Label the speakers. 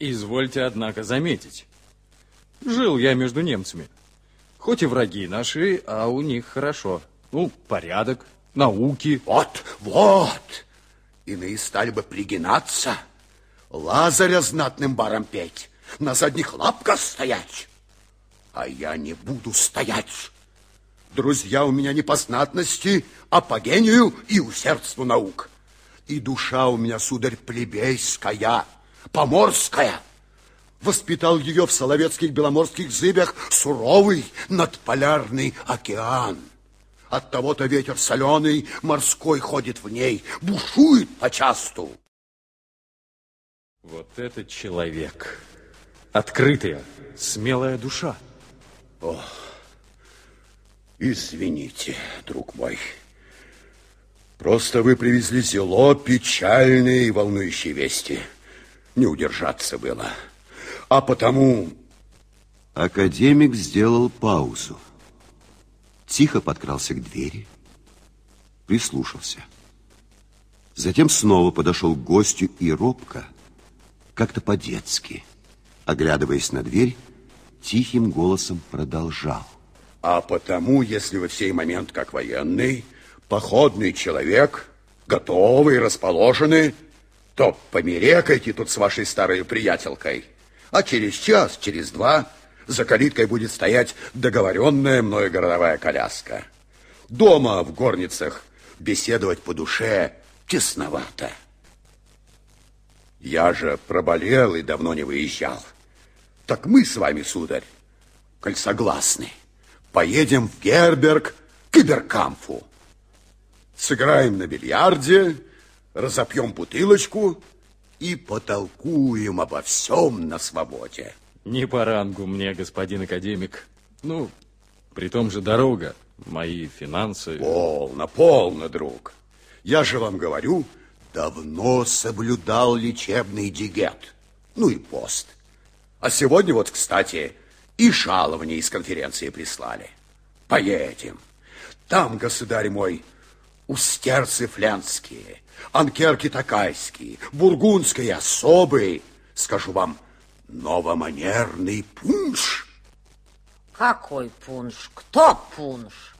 Speaker 1: Извольте, однако, заметить. Жил я между немцами. Хоть и враги наши, а у них хорошо. Ну, порядок, науки.
Speaker 2: Вот, вот. Иные стали бы пригинаться, Лазаря знатным баром петь, на задних лапках стоять. А я не буду стоять. Друзья у меня не по знатности, а по гению и усердству наук. И душа у меня, сударь, плебейская, поморская. Воспитал ее в соловецких беломорских зыбях суровый надполярный океан. От того-то ветер соленый морской ходит в ней, бушует почасту.
Speaker 1: Вот этот человек. Открытая, смелая душа.
Speaker 2: Ох, извините, друг мой. Просто вы привезли село печальные и волнующие вести. Не удержаться было. А потому...
Speaker 3: Академик сделал паузу тихо подкрался к двери, прислушался. Затем снова подошел к гостю и робко, как-то по-детски, оглядываясь на дверь, тихим голосом продолжал.
Speaker 2: А потому, если вы в сей момент, как военный, походный человек, готовый, расположенный, то померекайте тут с вашей старой приятелкой. А через час, через два за калиткой будет стоять договоренная мною городовая коляска. Дома в горницах беседовать по душе тесновато. Я же проболел и давно не выезжал. Так мы с вами, сударь, коль согласны, поедем в Герберг к Иберкамфу. Сыграем на бильярде, разопьем бутылочку и потолкуем обо всем на свободе.
Speaker 1: Не по рангу мне, господин академик. Ну, при том же дорога, мои финансы...
Speaker 2: Полно, полно, друг. Я же вам говорю, давно соблюдал лечебный дигет. Ну и пост. А сегодня вот, кстати, и жалование из конференции прислали. Поедем. Там, государь мой, устерцы флянские, анкерки такайские, бургундские особые. Скажу вам, новоманерный пунш.
Speaker 4: Какой пунш? Кто пунш?